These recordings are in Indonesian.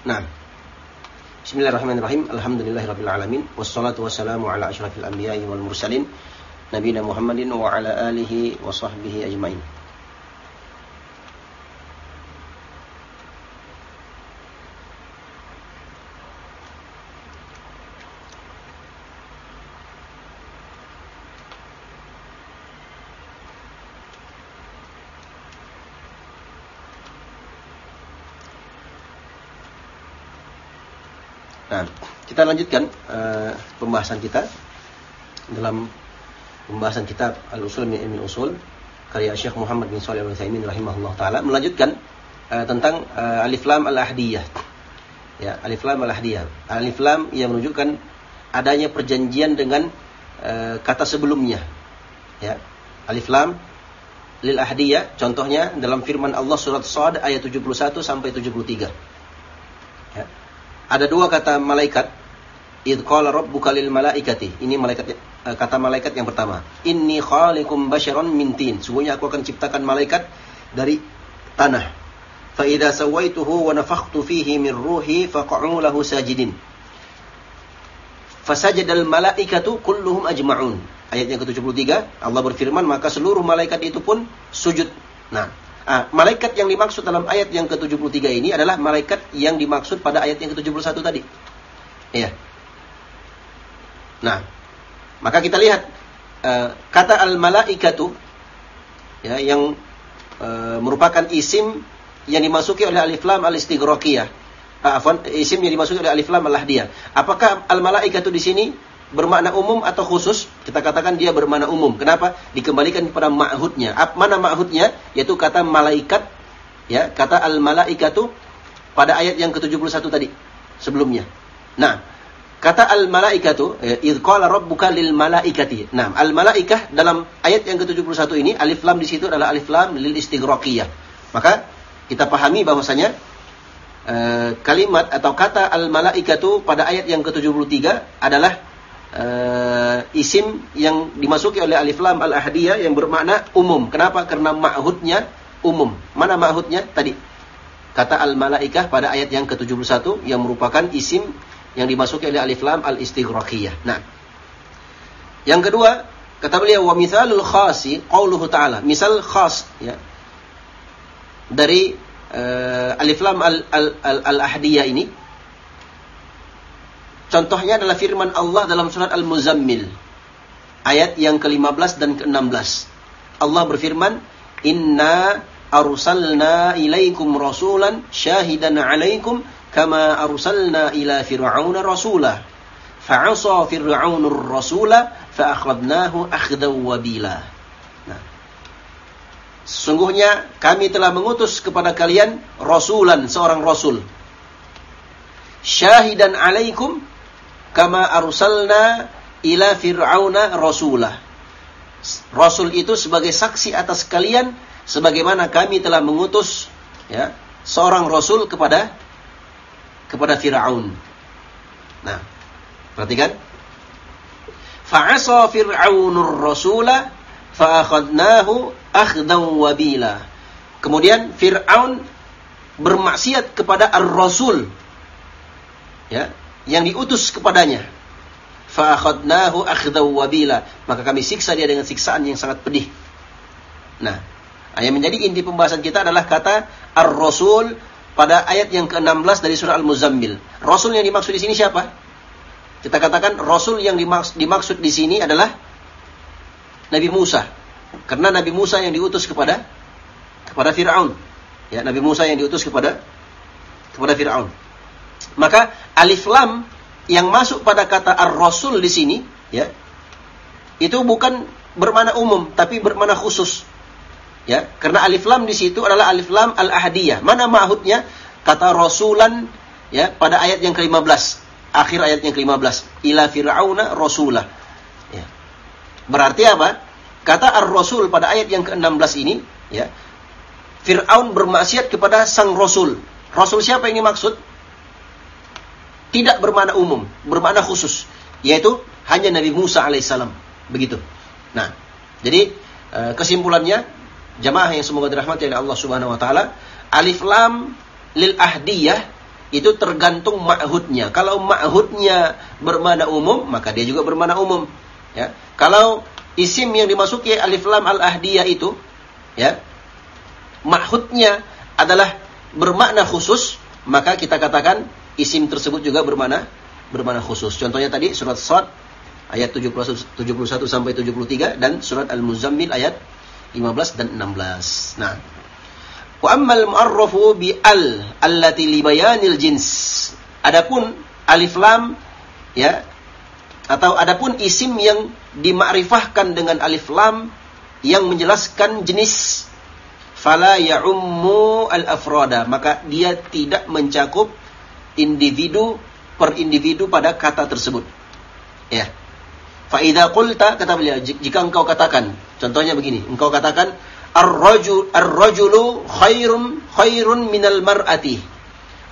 Nah. Bismillahirrahmanirrahim. Alhamdulillahirabbil alamin wassalatu wassalamu ala asyrafil anbiya'i wal mursalin nabiyina Muhammadin wa ala alihi wa sahbihi ajmain. Nah, kita lanjutkan uh, pembahasan kita dalam pembahasan kitab Al-Usul min Ilmi Usul karya Syekh Muhammad bin Shalih Al-Utsaimin rahimahullah taala melanjutkan uh, tentang uh, alif lam al-ahdiyah. Ya, alif lam al-ahdiyah. Alif lam yang menunjukkan adanya perjanjian dengan uh, kata sebelumnya. Ya. Alif lam lil ahdiyah contohnya dalam firman Allah surat Shad ayat 71 sampai 73. Ya ada dua kata malaikat. Idh qala rabbuka lil malaikati. Ini malaikat eh, kata malaikat yang pertama. Inni khaliqum basyaron min tin. Sungguhnya aku akan ciptakan malaikat dari tanah. Fa idza sawaituhu wa nafakhtu fihi min ruhi faq'u lahu sajidin. Fasajadal malaikatu kulluhum ajma'un. Ayat yang ke-73 Allah berfirman maka seluruh malaikat itu pun sujud. Nah, Ah, malaikat yang dimaksud dalam ayat yang ke-73 ini adalah malaikat yang dimaksud pada ayat yang ke-71 tadi. Iya. Nah, maka kita lihat uh, kata al-malaikatu ya yang uh, merupakan isim yang dimasuki oleh alif lam al-istighraqiyah. Uh, isim yang dimasuki oleh alif lam al-ahdiyah. Apakah al-malaikatu di sini bermakna umum atau khusus? Kita katakan dia bermakna umum. Kenapa? Dikembalikan kepada ma'hudnya. Mana ma'hudnya? Yaitu kata malaikat, ya, kata al-malaikatu pada ayat yang ke-71 tadi sebelumnya. Nah, kata al-malaikatu, ya, idh qala rabbuka lil malaikati. Nah, al-malaikah dalam ayat yang ke-71 ini alif lam di situ adalah alif lam lil istighraqiyah. Maka kita pahami bahwasanya uh, kalimat atau kata al-malaikatu pada ayat yang ke-73 adalah uh, isim yang dimasuki oleh alif lam al ahdiyah yang bermakna umum. Kenapa? Karena ma'hudnya umum. Mana ma'hudnya? Tadi kata al malaikah pada ayat yang ke-71 yang merupakan isim yang dimasuki oleh alif lam al istighraqiyah. Nah. Yang kedua, kata beliau wa mithalul khasi qauluhu ta'ala. Misal khas ya. Dari uh, alif lam al al, al, al ini Contohnya adalah firman Allah dalam surat Al-Muzammil. Ayat yang ke-15 dan ke-16. Allah berfirman, Inna arsalna ilaikum rasulan syahidan alaikum kama arsalna ila fir'auna rasulah. Fa'asa fir'aunur rasula fa'akhadnahu akhdaw wabila. Nah. Sesungguhnya kami telah mengutus kepada kalian rasulan, seorang rasul. Syahidan alaikum kama arsalna ila fir'auna rasulah. Rasul itu sebagai saksi atas kalian sebagaimana kami telah mengutus ya seorang rasul kepada kepada Firaun. Nah, perhatikan. Fa'asa fir'aunur rasula fa'akhadnahu akhdan wabila. Kemudian Fir'aun bermaksiat kepada ar-rasul. Ya, yang diutus kepadanya. Fa'akhadnahu akhdaw wabila. Maka kami siksa dia dengan siksaan yang sangat pedih. Nah, yang menjadi inti pembahasan kita adalah kata ar-rasul pada ayat yang ke-16 dari surah Al-Muzammil. Rasul yang dimaksud di sini siapa? Kita katakan rasul yang dimaksud, dimaksud di sini adalah Nabi Musa. Karena Nabi Musa yang diutus kepada kepada Firaun. Ya, Nabi Musa yang diutus kepada kepada Firaun. Maka alif lam yang masuk pada kata ar-rasul di sini, ya, itu bukan bermana umum, tapi bermana khusus. Ya, karena alif lam di situ adalah alif lam al-ahdiyah. Mana ma'hudnya? Kata rasulan ya pada ayat yang ke-15, akhir ayat yang ke-15, ila fir'auna rasulah. Ya. Berarti apa? Kata ar-rasul pada ayat yang ke-16 ini, ya. Fir'aun bermaksiat kepada sang rasul. Rasul siapa ini maksud? Tidak bermakna umum, bermakna khusus, yaitu hanya Nabi Musa alaihissalam. Begitu. Nah, jadi eh, kesimpulannya jamaah yang semoga dirahmati oleh Allah Subhanahu wa taala, alif lam lil ahdiyah itu tergantung ma'hudnya. Kalau ma'hudnya bermana umum, maka dia juga bermana umum. Ya. Kalau isim yang dimasuki alif lam al-ahdiyah itu, ya, ma'hudnya adalah bermakna khusus, maka kita katakan isim tersebut juga bermana bermana khusus. Contohnya tadi surat Sad ayat 71, 71 sampai 73 dan surat Al-Muzammil ayat 15 dan 16. Nah, Wa ammal mu'arrafu bi al allati li bayanil jins. Adapun alif lam ya atau adapun isim yang dimakrifahkan dengan alif lam yang menjelaskan jenis fala ya'ummu al afrada maka dia tidak mencakup individu per individu pada kata tersebut ya fa idza qulta kata beliau jika engkau katakan contohnya begini engkau katakan Ar-rajul ar-rajulu khairun khairun minal mar'ati.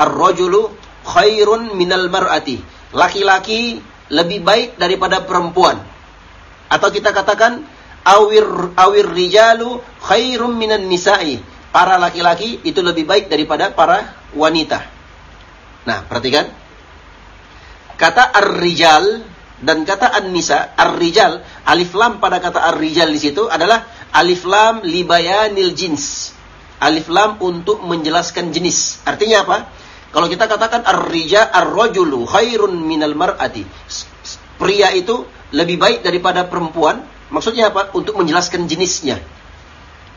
Ar-rajulu khairun minal mar'ati. Laki-laki lebih baik daripada perempuan. Atau kita katakan awir awir rijalu khairum minan nisa'i. Para laki-laki itu lebih baik daripada para wanita. Nah, perhatikan. Kata ar-rijal dan kata an-nisa, ar-rijal, alif lam pada kata ar-rijal di situ adalah alif lam libayanil jins. Alif lam untuk menjelaskan jenis. Artinya apa? Kalau kita katakan ar-rija ar-rajulu khairun minal mar'ati. Pria itu lebih baik daripada perempuan. Maksudnya apa? Untuk menjelaskan jenisnya.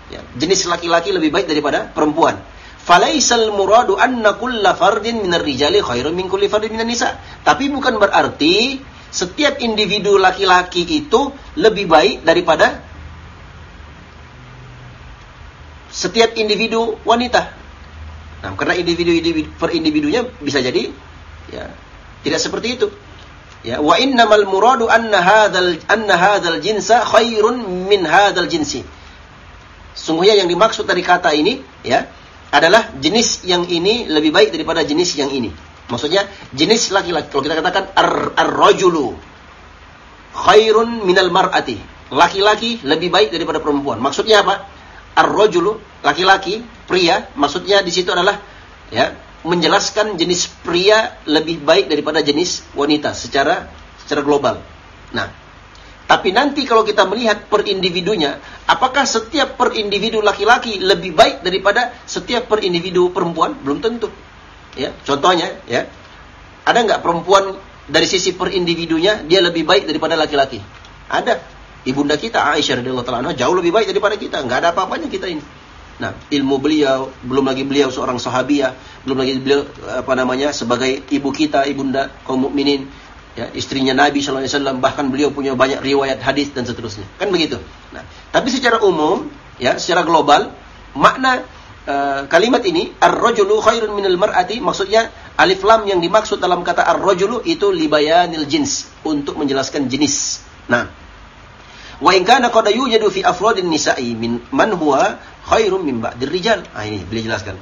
Ya, jenis laki-laki lebih baik daripada perempuan. Falaisal muradu anna kulla fardin minar rijali khairun min kulli fardin minan nisa. Tapi bukan berarti setiap individu laki-laki itu lebih baik daripada setiap individu wanita. Nah, karena individu, individu per individunya bisa jadi ya tidak seperti itu. Ya, wa innamal muradu anna hadzal anna hadzal jinsa khairun min hadzal jinsi. Sungguhnya yang dimaksud dari kata ini ya adalah jenis yang ini lebih baik daripada jenis yang ini. Maksudnya jenis laki-laki. Kalau kita katakan ar-rajulu khairun minal mar'ati. Laki-laki lebih baik daripada perempuan. Maksudnya apa? Ar-rajulu laki-laki, pria, maksudnya di situ adalah ya, menjelaskan jenis pria lebih baik daripada jenis wanita secara secara global. Nah, tapi nanti kalau kita melihat per individunya, apakah setiap per individu laki-laki lebih baik daripada setiap per individu perempuan? Belum tentu. Ya, contohnya, ya, ada nggak perempuan dari sisi per individunya dia lebih baik daripada laki-laki? Ada. Ibunda kita Aisyah radhiyallahu taala jauh lebih baik daripada kita. Nggak ada apa-apanya kita ini. Nah, ilmu beliau, belum lagi beliau seorang sahabiah, belum lagi beliau apa namanya sebagai ibu kita, ibunda kaum mukminin, ya, istrinya Nabi sallallahu alaihi wasallam, bahkan beliau punya banyak riwayat hadis dan seterusnya. Kan begitu. Nah, tapi secara umum, ya, secara global, makna Uh, kalimat ini ar-rajulu khairun minal mar'ati maksudnya alif lam yang dimaksud dalam kata ar-rajulu itu libayanil jins untuk menjelaskan jenis. Nah, wa in kana qad yujadu fi afradin nisa'i min man huwa khairum min ba'dir rijal. Ah ini beliau jelaskan.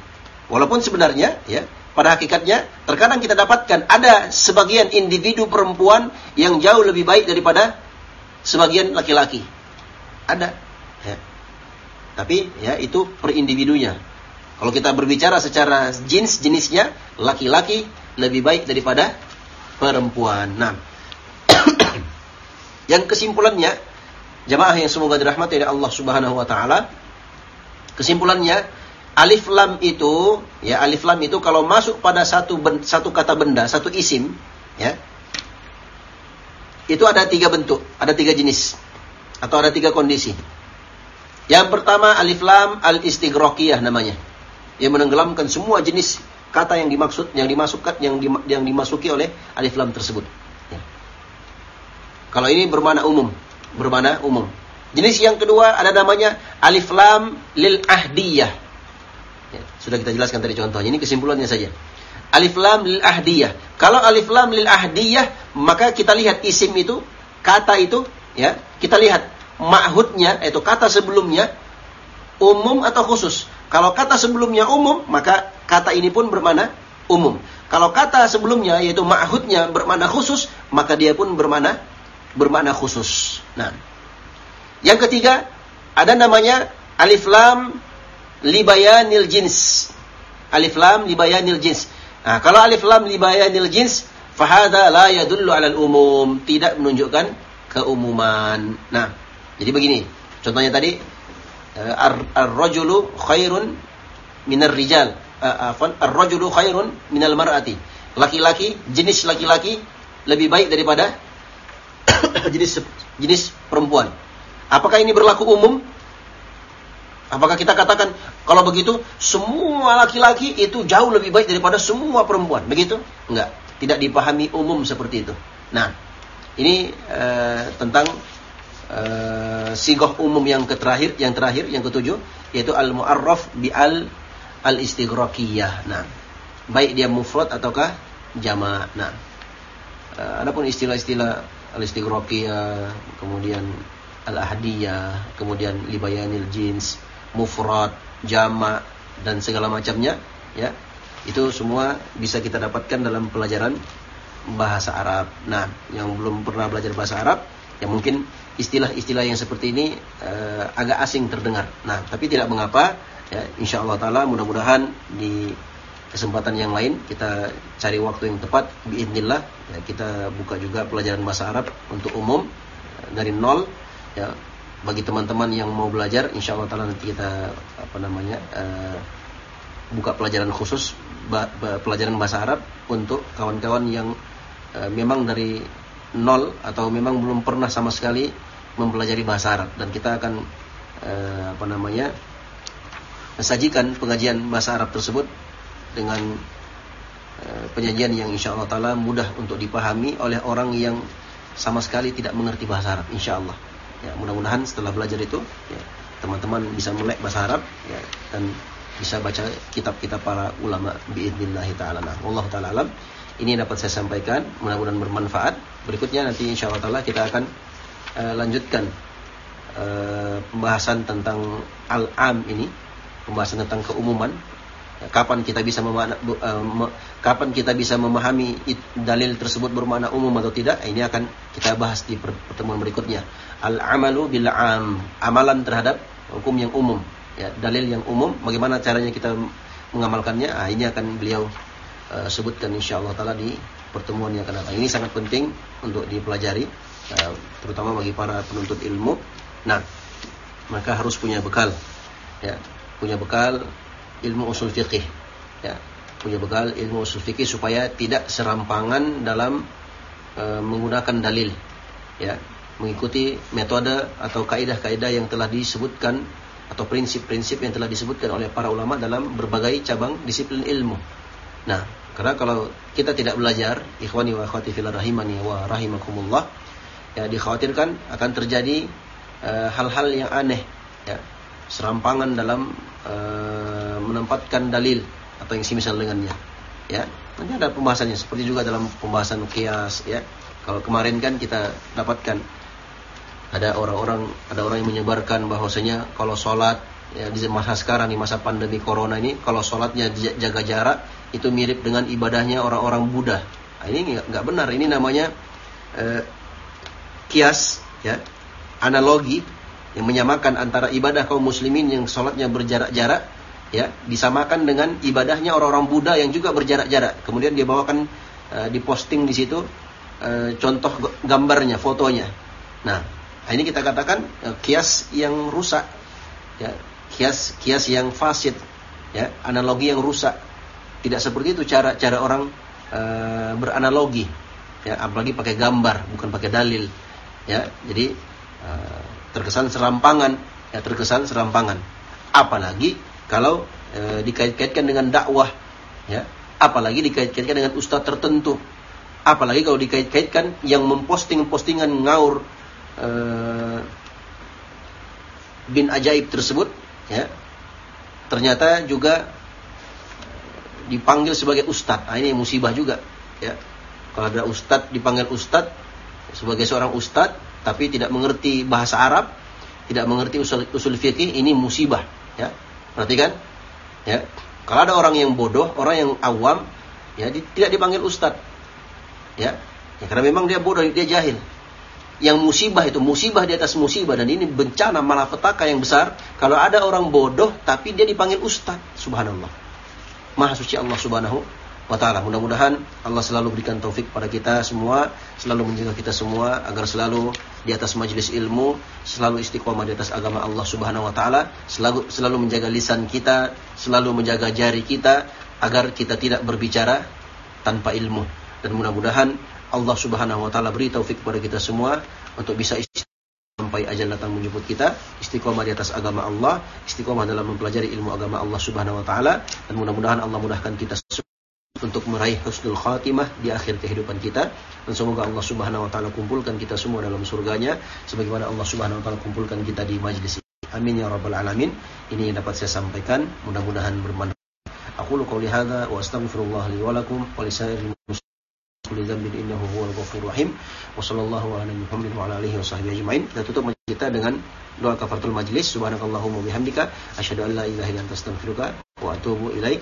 Walaupun sebenarnya ya pada hakikatnya terkadang kita dapatkan ada sebagian individu perempuan yang jauh lebih baik daripada sebagian laki-laki. Ada. Ya. Tapi ya itu per individunya. Kalau kita berbicara secara jenis jenisnya, laki-laki lebih baik daripada perempuan. Nah, yang kesimpulannya, jamaah yang semoga dirahmati oleh Allah Subhanahu wa taala, kesimpulannya alif lam itu, ya alif lam itu kalau masuk pada satu ben, satu kata benda, satu isim, ya. Itu ada tiga bentuk, ada tiga jenis atau ada tiga kondisi. Yang pertama alif lam al istighraqiyah namanya yang menenggelamkan semua jenis kata yang dimaksud yang dimasukkan yang di, yang dimasuki oleh alif lam tersebut. Ya. Kalau ini bermana umum, bermana umum. Jenis yang kedua ada namanya alif lam lil ahdiyah. Ya, sudah kita jelaskan tadi contohnya. Ini kesimpulannya saja. Alif lam lil ahdiyah. Kalau alif lam lil ahdiyah, maka kita lihat isim itu, kata itu, ya, kita lihat ma'hudnya, yaitu kata sebelumnya umum atau khusus. Kalau kata sebelumnya umum, maka kata ini pun bermana umum. Kalau kata sebelumnya yaitu ma'hudnya bermana khusus, maka dia pun bermana bermana khusus. Nah, yang ketiga ada namanya alif lam libayanil jins. Alif lam libayanil jins. Nah, kalau alif lam li bayanil jins fahada la yadullu 'ala al-umum, tidak menunjukkan keumuman. Nah, jadi begini. Contohnya tadi eh, ar-rajulu khairun minar rijal. Uh, ar-rajulu khairun minal mar'ati. Laki-laki, jenis laki-laki lebih baik daripada jenis jenis perempuan. Apakah ini berlaku umum? Apakah kita katakan kalau begitu semua laki-laki itu jauh lebih baik daripada semua perempuan? Begitu? Enggak. Tidak dipahami umum seperti itu. Nah, ini uh, tentang uh, sigoh umum yang terakhir, yang terakhir, yang ketujuh, yaitu al-mu'arraf bi al al-istighraqiyah. Nah, baik dia mufrad ataukah jama'. Nah, uh, adapun istilah-istilah al-istighraqiyah, kemudian al-ahdiyah, kemudian libayanil jins, mufrad, jama dan segala macamnya ya. Itu semua bisa kita dapatkan dalam pelajaran bahasa Arab. Nah, yang belum pernah belajar bahasa Arab, ya mungkin istilah-istilah yang seperti ini uh, agak asing terdengar. Nah, tapi tidak mengapa, ya insya Allah taala mudah-mudahan di kesempatan yang lain kita cari waktu yang tepat biidnillah ya, kita buka juga pelajaran bahasa Arab untuk umum dari nol ya bagi teman-teman yang mau belajar insya Allah taala nanti kita apa namanya uh, buka pelajaran khusus ba, ba, pelajaran bahasa Arab untuk kawan-kawan yang uh, memang dari nol atau memang belum pernah sama sekali mempelajari bahasa Arab dan kita akan uh, apa namanya sajikan pengajian bahasa Arab tersebut dengan penyajian yang insya Allah taala mudah untuk dipahami oleh orang yang sama sekali tidak mengerti bahasa Arab insya Allah. Ya, mudah-mudahan setelah belajar itu ya, teman-teman bisa melek bahasa Arab ya, dan bisa baca kitab-kitab para ulama biidznillah taala. Nah, Allah taala alam. Ini dapat saya sampaikan, mudah-mudahan bermanfaat. Berikutnya nanti insya Allah taala kita akan uh, lanjutkan uh, pembahasan tentang al-am ini, pembahasan tentang keumuman kapan kita bisa memahami, uh, kapan kita bisa memahami dalil tersebut bermakna umum atau tidak ini akan kita bahas di pertemuan berikutnya. Al amalu bil am amalan terhadap hukum yang umum ya dalil yang umum bagaimana caranya kita mengamalkannya? Ah, ini akan beliau uh, sebutkan insyaallah taala di pertemuan yang akan datang. Ini sangat penting untuk dipelajari uh, terutama bagi para penuntut ilmu. Nah maka harus punya bekal ya punya bekal ilmu usul fikih ya punya bekal ilmu usul fikih supaya tidak serampangan dalam e, menggunakan dalil ya mengikuti metode atau kaidah-kaidah yang telah disebutkan atau prinsip-prinsip yang telah disebutkan oleh para ulama dalam berbagai cabang disiplin ilmu. Nah, karena kalau kita tidak belajar, ikhwani wa akhwati fil rahimani wa rahimakumullah, ya dikhawatirkan akan terjadi e, hal-hal uh, yang aneh, ya, serampangan dalam uh, menempatkan dalil atau yang semisal dengannya. Ya, nanti ada pembahasannya seperti juga dalam pembahasan kias ya. Kalau kemarin kan kita dapatkan ada orang-orang ada orang yang menyebarkan bahwasanya kalau sholat ya di masa sekarang di masa pandemi corona ini kalau sholatnya jaga jarak itu mirip dengan ibadahnya orang-orang Buddha. Nah, ini nggak benar. Ini namanya eh, kias ya analogi yang menyamakan antara ibadah kaum muslimin yang sholatnya berjarak-jarak ya disamakan dengan ibadahnya orang-orang Buddha yang juga berjarak-jarak. Kemudian dia bawakan uh, diposting di situ uh, contoh gambarnya, fotonya. Nah, ini kita katakan uh, kias yang rusak, ya kias kias yang fasid, ya analogi yang rusak. Tidak seperti itu cara cara orang uh, beranalogi, ya apalagi pakai gambar bukan pakai dalil, ya jadi uh, terkesan serampangan, ya terkesan serampangan. Apalagi kalau e, dikait-kaitkan dengan dakwah ya. Apalagi dikait-kaitkan dengan ustadz tertentu. Apalagi kalau dikait-kaitkan yang memposting postingan ngaur e, bin ajaib tersebut ya. Ternyata juga dipanggil sebagai ustadz. Nah, ini musibah juga ya. Kalau ada ustadz dipanggil ustadz sebagai seorang ustadz tapi tidak mengerti bahasa Arab tidak mengerti usul usul fikih ini musibah ya Perhatikan? Ya. Kalau ada orang yang bodoh, orang yang awam, ya di, tidak dipanggil ustadz. Ya. ya. Karena memang dia bodoh, dia jahil. Yang musibah itu musibah di atas musibah dan ini bencana malapetaka yang besar kalau ada orang bodoh tapi dia dipanggil ustadz. Subhanallah. Maha suci Allah Subhanahu wa taala. Mudah-mudahan Allah selalu berikan taufik pada kita semua, selalu menjaga kita semua agar selalu di atas majelis ilmu, selalu istiqomah di atas agama Allah Subhanahu wa taala, selalu selalu menjaga lisan kita, selalu menjaga jari kita agar kita tidak berbicara tanpa ilmu. Dan mudah-mudahan Allah Subhanahu wa taala beri taufik kepada kita semua untuk bisa sampai ajal datang menjemput kita, istiqomah di atas agama Allah, istiqomah dalam mempelajari ilmu agama Allah Subhanahu wa taala dan mudah-mudahan Allah mudahkan kita untuk meraih husnul khatimah di akhir kehidupan kita dan semoga Allah Subhanahu wa taala kumpulkan kita semua dalam surganya sebagaimana Allah Subhanahu wa taala kumpulkan kita di majlis ini. Amin ya rabbal alamin. Ini yang dapat saya sampaikan, mudah-mudahan bermanfaat. Aku qouli hadza wa astaghfirullah li wa lakum wa lisairil muslimin dzambin innahu huwal ghafurur rahim. Wa sallallahu ala Muhammad wa ala alihi wa sahbihi ajmain. Kita tutup kita dengan doa kafaratul majlis. Subhanakallahumma bihamdika asyhadu an la ilaha illa anta astaghfiruka wa atubu ilaik.